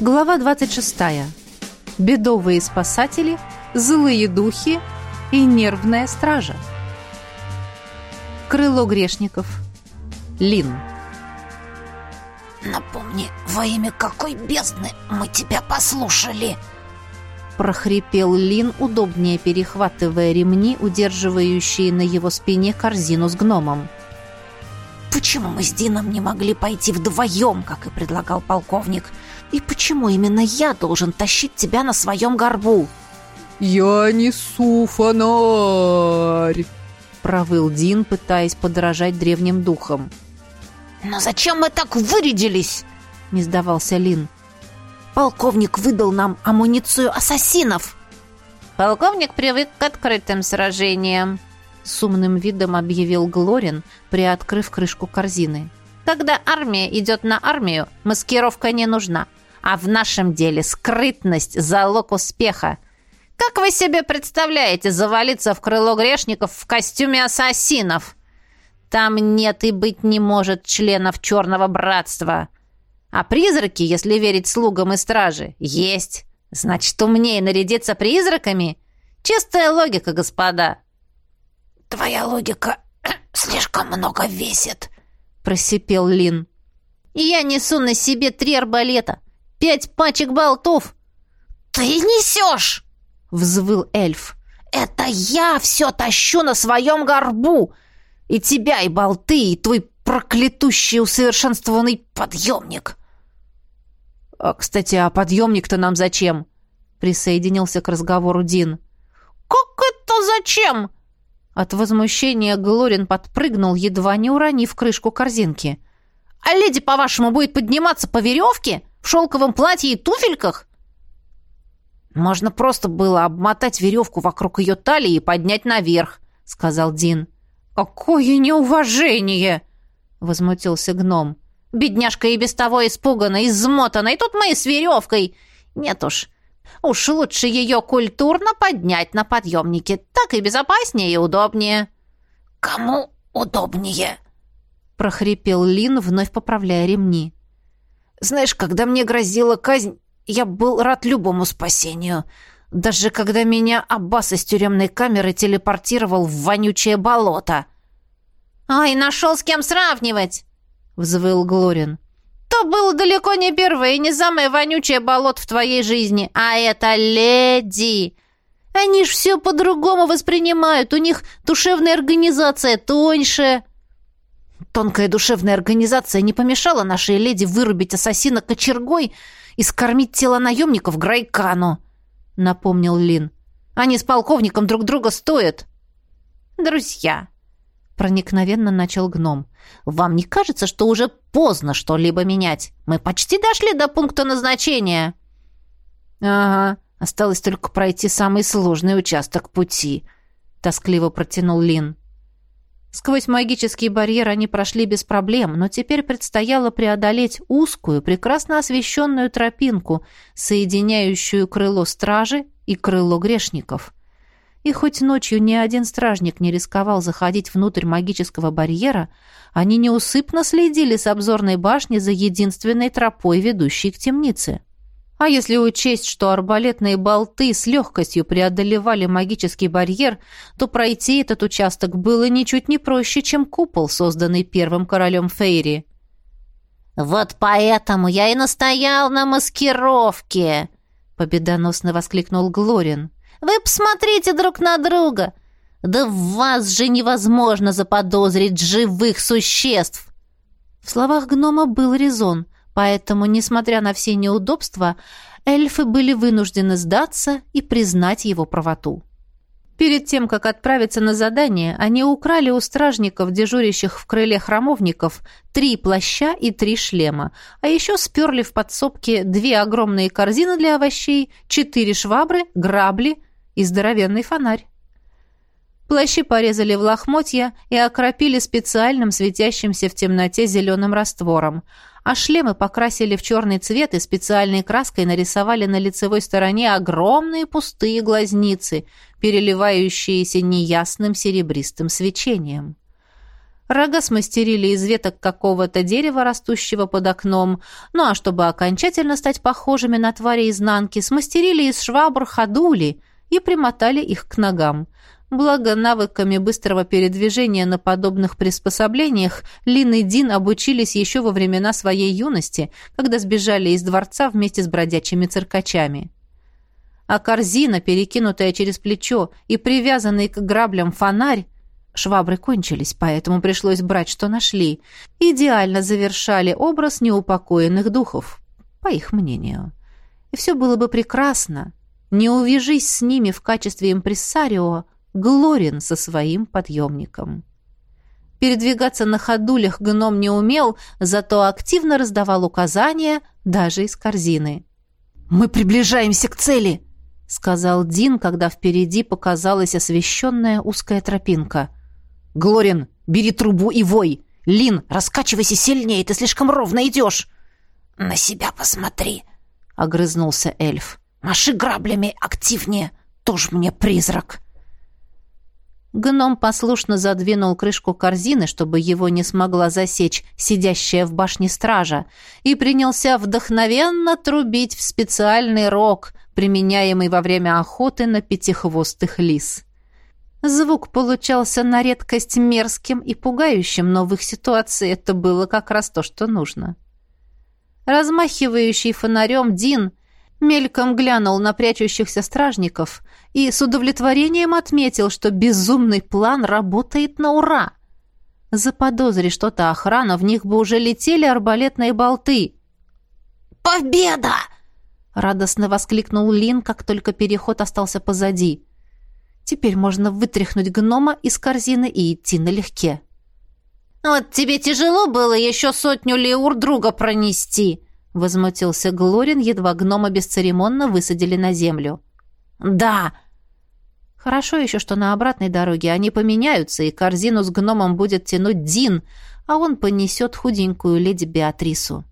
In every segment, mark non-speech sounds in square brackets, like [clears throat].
Глава 26. Бедовые спасатели, злые духи и нервная стража. Крыло грешников. Лин. «Напомни, во имя какой бездны мы тебя послушали!» прохрипел Лин, удобнее перехватывая ремни, удерживающие на его спине корзину с гномом. «Почему мы с Дином не могли пойти вдвоем, как и предлагал полковник? И почему именно я должен тащить тебя на своем горбу?» «Я несу фонарь!» — провыл Дин, пытаясь подражать древним духам. «Но зачем мы так вырядились?» — не сдавался Лин. Полковник выдал нам амуницию ассасинов. Полковник привык к открытым сражениям, с умным видом объявил Глорин, приоткрыв крышку корзины. Когда армия идет на армию, маскировка не нужна. А в нашем деле скрытность – залог успеха. Как вы себе представляете завалиться в крыло грешников в костюме ассасинов? Там нет и быть не может членов Черного Братства. А призраки, если верить слугам и страже, есть. Значит, умнее нарядиться призраками? Чистая логика, господа. Твоя логика [clears throat] слишком много весит, просипел Лин. И я несу на себе три арбалета, пять пачек болтов. Ты несешь! Взвыл эльф. Это я все тащу на своем горбу. И тебя, и болты, и твой проклятущий усовершенствованный подъемник. «А, «Кстати, а подъемник-то нам зачем?» Присоединился к разговору Дин. «Как это зачем?» От возмущения Глорин подпрыгнул, едва не уронив крышку корзинки. «А леди, по-вашему, будет подниматься по веревке? В шелковом платье и туфельках?» «Можно просто было обмотать веревку вокруг ее талии и поднять наверх», — сказал Дин. «Какое неуважение!» — возмутился гном. Бедняжка и без того испугана, измотана, и тут мы с веревкой. Нет уж, уж лучше ее культурно поднять на подъемнике. Так и безопаснее и удобнее». «Кому удобнее?» — прохрипел Лин, вновь поправляя ремни. «Знаешь, когда мне грозила казнь, я был рад любому спасению. Даже когда меня Аббас из тюремной камеры телепортировал в вонючее болото». «Ай, нашел с кем сравнивать!» взвыл Глорин. «То было далеко не первое и не самое вонючее болот в твоей жизни, а это леди!» Они ж все по-другому воспринимают, у них душевная организация тоньше. Тонкая душевная организация не помешала нашей леди вырубить ассасина кочергой и скормить тело наемников Грайкану, напомнил Лин. Они с полковником друг друга стоят. Друзья, проникновенно начал гном. Вам не кажется, что уже поздно что-либо менять? Мы почти дошли до пункта назначения. Ага, осталось только пройти самый сложный участок пути, тоскливо протянул Лин. Сквозь магический барьер они прошли без проблем, но теперь предстояло преодолеть узкую, прекрасно освещенную тропинку, соединяющую крыло стражи и крыло грешников. И хоть ночью ни один стражник не рисковал заходить внутрь магического барьера, они неусыпно следили с обзорной башни за единственной тропой, ведущей к темнице. А если учесть, что арбалетные болты с легкостью преодолевали магический барьер, то пройти этот участок было ничуть не проще, чем купол, созданный первым королем Фейри. «Вот поэтому я и настоял на маскировке!» — победоносно воскликнул Глорин. Вы посмотрите друг на друга. Да в вас же невозможно заподозрить живых существ. В словах гнома был резон, поэтому, несмотря на все неудобства, эльфы были вынуждены сдаться и признать его правоту. Перед тем, как отправиться на задание, они украли у стражников, дежурящих в крыле храмовников, три плаща и три шлема, а еще сперли в подсобке две огромные корзины для овощей, четыре швабры, грабли, и здоровенный фонарь. Плащи порезали в лохмотья и окропили специальным светящимся в темноте зеленым раствором, а шлемы покрасили в черный цвет и специальной краской нарисовали на лицевой стороне огромные пустые глазницы, переливающиеся неясным серебристым свечением. Рога смастерили из веток какого-то дерева, растущего под окном, ну а чтобы окончательно стать похожими на твари изнанки, смастерили из швабр ходули и примотали их к ногам. Благо, навыками быстрого передвижения на подобных приспособлениях Лин и Дин обучились еще во времена своей юности, когда сбежали из дворца вместе с бродячими циркачами. А корзина, перекинутая через плечо и привязанный к граблям фонарь, Швабры кончились, поэтому пришлось брать, что нашли. Идеально завершали образ неупокоенных духов, по их мнению. И все было бы прекрасно. Не увяжись с ними в качестве импрессарио Глорин со своим подъемником. Передвигаться на ходулях гном не умел, зато активно раздавал указания даже из корзины. «Мы приближаемся к цели!» — сказал Дин, когда впереди показалась освещенная узкая тропинка — «Глорин, бери трубу и вой! Лин, раскачивайся сильнее, ты слишком ровно идешь!» «На себя посмотри!» — огрызнулся эльф. «Маши граблями активнее! Тоже мне призрак!» Гном послушно задвинул крышку корзины, чтобы его не смогла засечь сидящая в башне стража, и принялся вдохновенно трубить в специальный рог, применяемый во время охоты на пятихвостых лис. Звук получался на редкость мерзким и пугающим, но в их ситуации это было как раз то, что нужно. Размахивающий фонарем Дин мельком глянул на прячущихся стражников и с удовлетворением отметил, что безумный план работает на ура. Заподозри что-то охрана, в них бы уже летели арбалетные болты. «Победа!» — радостно воскликнул Лин, как только переход остался позади. Теперь можно вытряхнуть гнома из корзины и идти налегке. «Вот тебе тяжело было еще сотню леур друга пронести!» — возмутился Глорин, едва гнома бесцеремонно высадили на землю. «Да!» Хорошо еще, что на обратной дороге они поменяются, и корзину с гномом будет тянуть Дин, а он понесет худенькую леди Беатрису.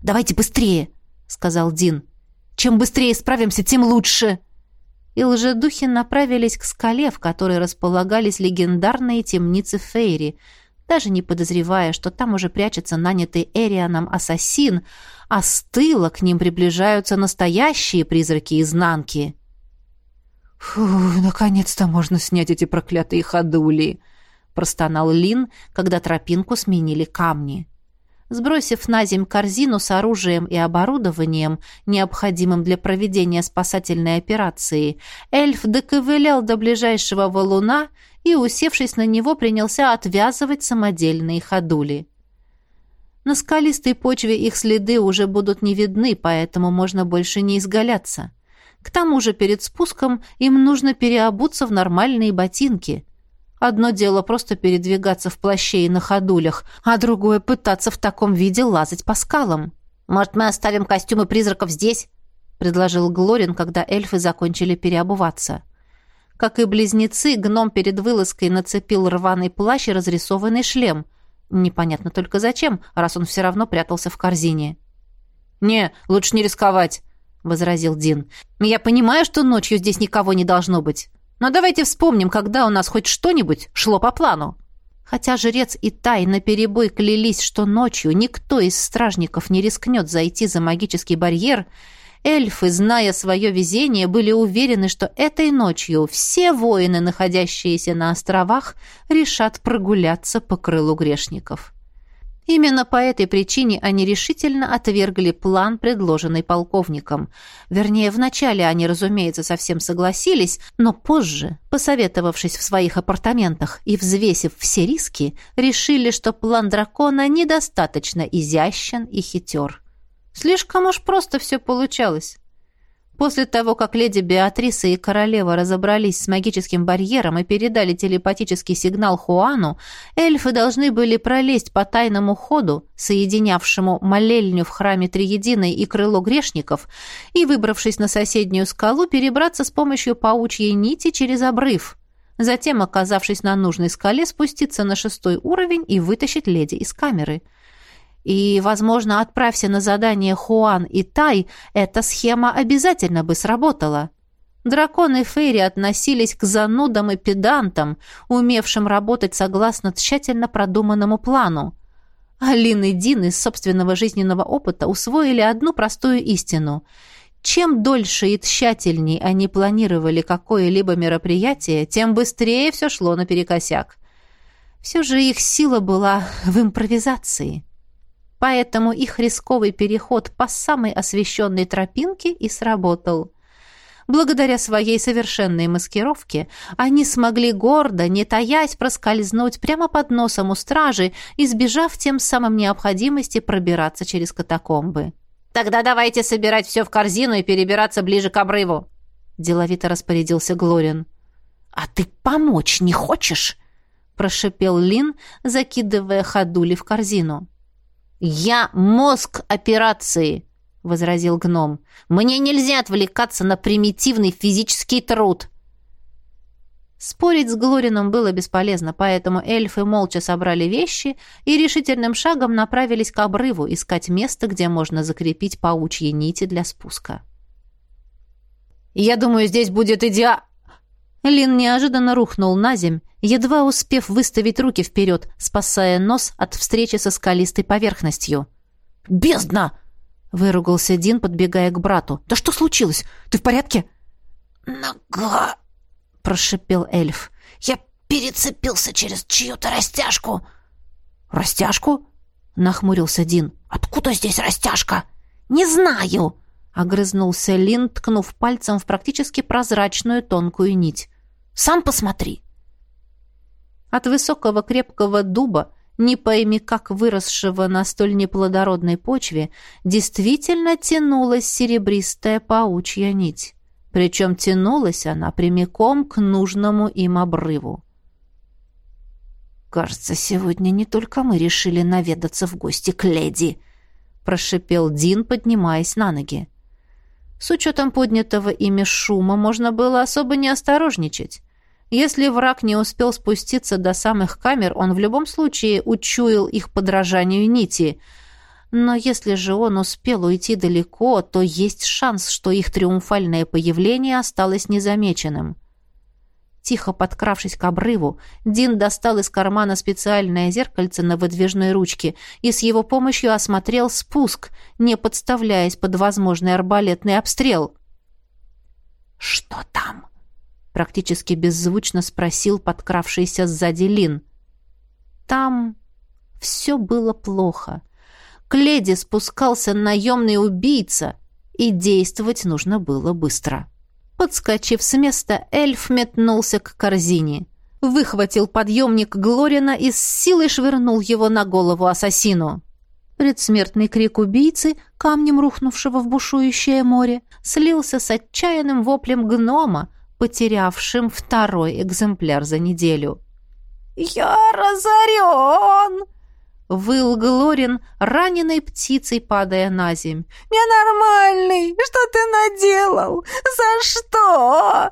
«Давайте быстрее!» — сказал Дин. «Чем быстрее справимся, тем лучше!» и лжедухи направились к скале, в которой располагались легендарные темницы Фейри, даже не подозревая, что там уже прячется нанятый Эрианом ассасин, а с тыла к ним приближаются настоящие призраки изнанки. «Фу, наконец-то можно снять эти проклятые ходули!» — простонал Лин, когда тропинку сменили камни. Сбросив на земь корзину с оружием и оборудованием, необходимым для проведения спасательной операции, эльф доковылял до ближайшего валуна и, усевшись на него, принялся отвязывать самодельные ходули. На скалистой почве их следы уже будут не видны, поэтому можно больше не изгаляться. К тому же перед спуском им нужно переобуться в нормальные ботинки – Одно дело просто передвигаться в плаще и на ходулях, а другое — пытаться в таком виде лазать по скалам. «Может, мы оставим костюмы призраков здесь?» — предложил Глорин, когда эльфы закончили переобуваться. Как и близнецы, гном перед вылазкой нацепил рваный плащ и разрисованный шлем. Непонятно только зачем, раз он все равно прятался в корзине. «Не, лучше не рисковать», — возразил Дин. «Я понимаю, что ночью здесь никого не должно быть. Но давайте вспомним, когда у нас хоть что-нибудь шло по плану. Хотя жрец и Тай наперебой клялись, что ночью никто из стражников не рискнет зайти за магический барьер, эльфы, зная свое везение, были уверены, что этой ночью все воины, находящиеся на островах, решат прогуляться по крылу грешников. Именно по этой причине они решительно отвергли план, предложенный полковником. Вернее, вначале они, разумеется, совсем согласились, но позже, посоветовавшись в своих апартаментах и взвесив все риски, решили, что план дракона недостаточно изящен и хитер. Слишком уж просто все получалось. После того, как леди Беатриса и королева разобрались с магическим барьером и передали телепатический сигнал Хуану, эльфы должны были пролезть по тайному ходу, соединявшему молельню в храме Триединой и крыло грешников, и, выбравшись на соседнюю скалу, перебраться с помощью паучьей нити через обрыв. Затем, оказавшись на нужной скале, спуститься на шестой уровень и вытащить леди из камеры – и, возможно, отправься на задание Хуан и Тай, эта схема обязательно бы сработала. Драконы Фейри относились к занудам и педантам, умевшим работать согласно тщательно продуманному плану. Алин и Дин из собственного жизненного опыта усвоили одну простую истину. Чем дольше и тщательней они планировали какое-либо мероприятие, тем быстрее все шло наперекосяк. Все же их сила была в импровизации. Поэтому их рисковый переход по самой освещенной тропинке и сработал. Благодаря своей совершенной маскировке они смогли гордо, не таясь, проскользнуть прямо под носом у стражи, избежав тем самым необходимости пробираться через катакомбы. «Тогда давайте собирать все в корзину и перебираться ближе к обрыву», — деловито распорядился Глорин. «А ты помочь не хочешь?» — прошипел Лин, закидывая ходули в корзину. «Я мозг операции», — возразил гном. «Мне нельзя отвлекаться на примитивный физический труд». Спорить с Глорином было бесполезно, поэтому эльфы молча собрали вещи и решительным шагом направились к обрыву искать место, где можно закрепить паучьи нити для спуска. «Я думаю, здесь будет идеа...» Лин неожиданно рухнул на земь, едва успев выставить руки вперед, спасая нос от встречи со скалистой поверхностью. «Бездна!» Выругался Дин, подбегая к брату. «Да что случилось? Ты в порядке?» «Нога!» — прошипел эльф. «Я перецепился через чью-то растяжку!» «Растяжку?» — нахмурился Дин. «Откуда здесь растяжка?» «Не знаю!» — огрызнулся Лин, ткнув пальцем в практически прозрачную тонкую нить. «Сам посмотри!» От высокого крепкого дуба не пойми как выросшего на столь неплодородной почве, действительно тянулась серебристая паучья нить. Причем тянулась она прямиком к нужному им обрыву. «Кажется, сегодня не только мы решили наведаться в гости к леди», — прошипел Дин, поднимаясь на ноги. С учетом поднятого ими шума можно было особо не осторожничать. Если враг не успел спуститься до самых камер, он в любом случае учуял их подражанию нити. Но если же он успел уйти далеко, то есть шанс, что их триумфальное появление осталось незамеченным. Тихо подкравшись к обрыву, Дин достал из кармана специальное зеркальце на выдвижной ручке и с его помощью осмотрел спуск, не подставляясь под возможный арбалетный обстрел. «Что там?» Практически беззвучно спросил подкравшийся сзади Лин. Там все было плохо. К леди спускался наемный убийца, и действовать нужно было быстро. Подскочив с места, эльф метнулся к корзине. Выхватил подъемник Глорина и с силой швырнул его на голову ассасину. Предсмертный крик убийцы, камнем рухнувшего в бушующее море, слился с отчаянным воплем гнома, потерявшим второй экземпляр за неделю. «Я разорен!» — выл Глорин, раненой птицей падая на земь. «Ненормальный! Что ты наделал? За что?»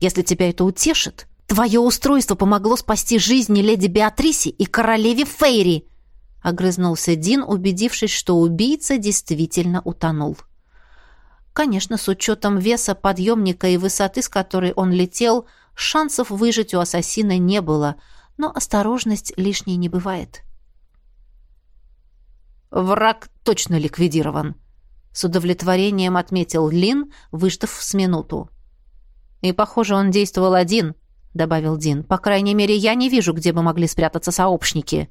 «Если тебя это утешит, твое устройство помогло спасти жизни леди Беатрисе и королеве Фейри!» — огрызнулся Дин, убедившись, что убийца действительно утонул. Конечно, с учетом веса подъемника и высоты, с которой он летел, шансов выжить у ассасина не было, но осторожность лишней не бывает. «Враг точно ликвидирован», — с удовлетворением отметил Лин, выждав с минуту. «И, похоже, он действовал один», — добавил Дин. «По крайней мере, я не вижу, где бы могли спрятаться сообщники».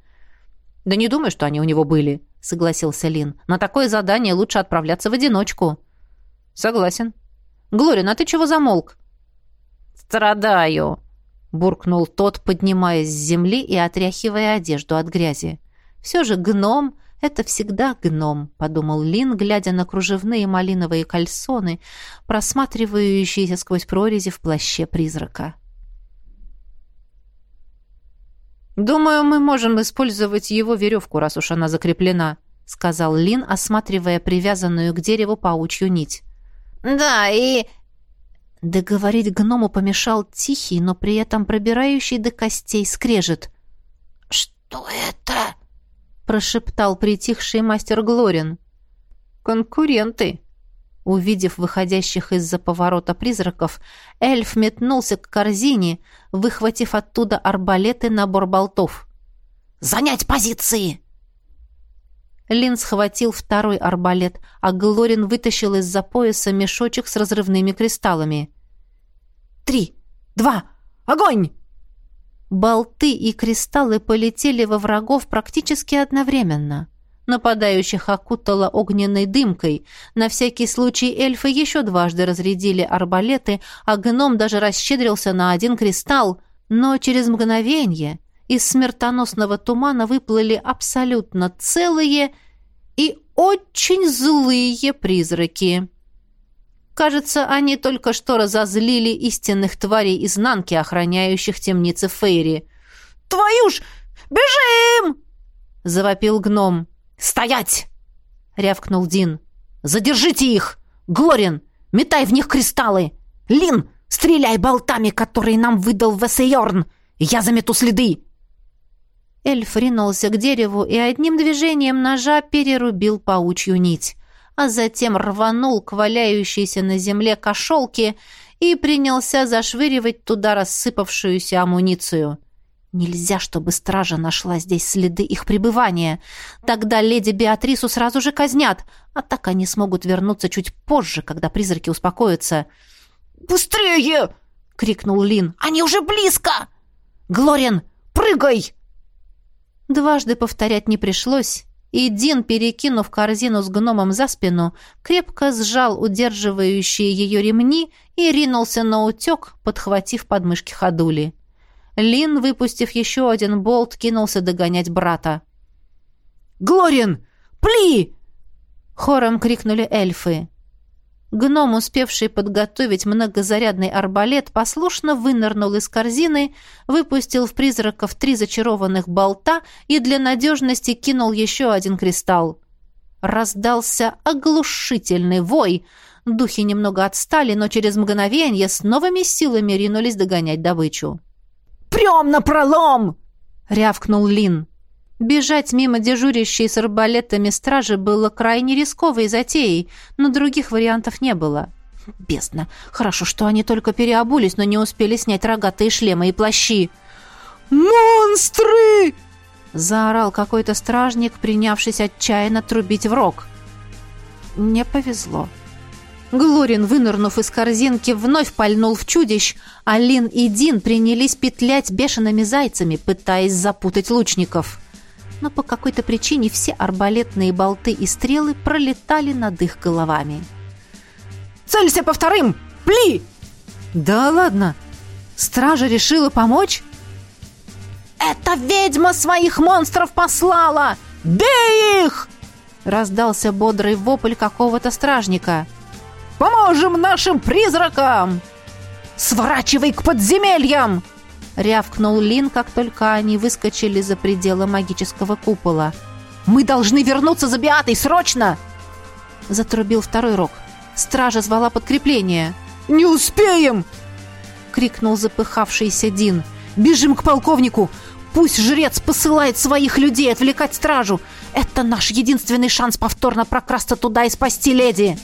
«Да не думаю, что они у него были», — согласился Лин. «На такое задание лучше отправляться в одиночку». «Согласен». «Глорин, а ты чего замолк?» «Страдаю», — буркнул тот, поднимаясь с земли и отряхивая одежду от грязи. «Все же гном — это всегда гном», — подумал Лин, глядя на кружевные малиновые кальсоны, просматривающиеся сквозь прорези в плаще призрака. «Думаю, мы можем использовать его веревку, раз уж она закреплена», — сказал Лин, осматривая привязанную к дереву паучью нить. «Да, и...» Договорить гному помешал тихий, но при этом пробирающий до костей скрежет. «Что это?» — прошептал притихший мастер Глорин. «Конкуренты», Увидев выходящих из-за поворота призраков, эльф метнулся к корзине, выхватив оттуда арбалеты набор болтов. «Занять позиции!» Лин схватил второй арбалет, а Глорин вытащил из-за пояса мешочек с разрывными кристаллами. «Три, два, огонь!» Болты и кристаллы полетели во врагов практически одновременно. Нападающих окутало огненной дымкой. На всякий случай эльфы еще дважды разрядили арбалеты, а гном даже расщедрился на один кристалл. Но через мгновение из смертоносного тумана выплыли абсолютно целые и очень злые призраки. Кажется, они только что разозлили истинных тварей изнанки, охраняющих темницы Фейри. «Твою ж! Бежим!» — завопил гном. «Стоять!» — рявкнул Дин. «Задержите их! Глорин, метай в них кристаллы! Лин, стреляй болтами, которые нам выдал Весейорн! Я замету следы!» Эльф ринулся к дереву и одним движением ножа перерубил паучью нить, а затем рванул к валяющейся на земле кошелке и принялся зашвыривать туда рассыпавшуюся амуницию — Нельзя, чтобы стража нашла здесь следы их пребывания. Тогда леди Беатрису сразу же казнят, а так они смогут вернуться чуть позже, когда призраки успокоятся. «Быстрее!» — крикнул Лин. «Они уже близко! Глорин, прыгай!» Дважды повторять не пришлось, и Дин, перекинув корзину с гномом за спину, крепко сжал удерживающие ее ремни и ринулся на утек, подхватив подмышки ходули. Лин, выпустив еще один болт, кинулся догонять брата. «Глорин! Пли!» Хором крикнули эльфы. Гном, успевший подготовить многозарядный арбалет, послушно вынырнул из корзины, выпустил в призраков три зачарованных болта и для надежности кинул еще один кристалл. Раздался оглушительный вой. Духи немного отстали, но через мгновение с новыми силами ринулись догонять добычу. «Прем на пролом!» — рявкнул Лин. Бежать мимо дежурящей с арбалетами стражи было крайне рисковой затеей, но других вариантов не было. Бесно. Хорошо, что они только переобулись, но не успели снять рогатые шлемы и плащи. «Монстры!» — заорал какой-то стражник, принявшись отчаянно трубить в рог. Не повезло. Глорин, вынырнув из корзинки, вновь пальнул в чудищ, а Лин и Дин принялись петлять бешеными зайцами, пытаясь запутать лучников. Но по какой-то причине все арбалетные болты и стрелы пролетали над их головами. «Целься по вторым! Пли!» «Да ладно! Стража решила помочь?» «Это ведьма своих монстров послала! Бей их!» Раздался бодрый вопль какого-то стражника – Поможем нашим призракам!» «Сворачивай к подземельям!» Рявкнул Лин, как только они выскочили за пределы магического купола. «Мы должны вернуться за Биатой, срочно!» Затрубил второй рог. Стража звала подкрепление. «Не успеем!» Крикнул запыхавшийся Дин. «Бежим к полковнику! Пусть жрец посылает своих людей отвлекать стражу! Это наш единственный шанс повторно прокрасться туда и спасти леди!»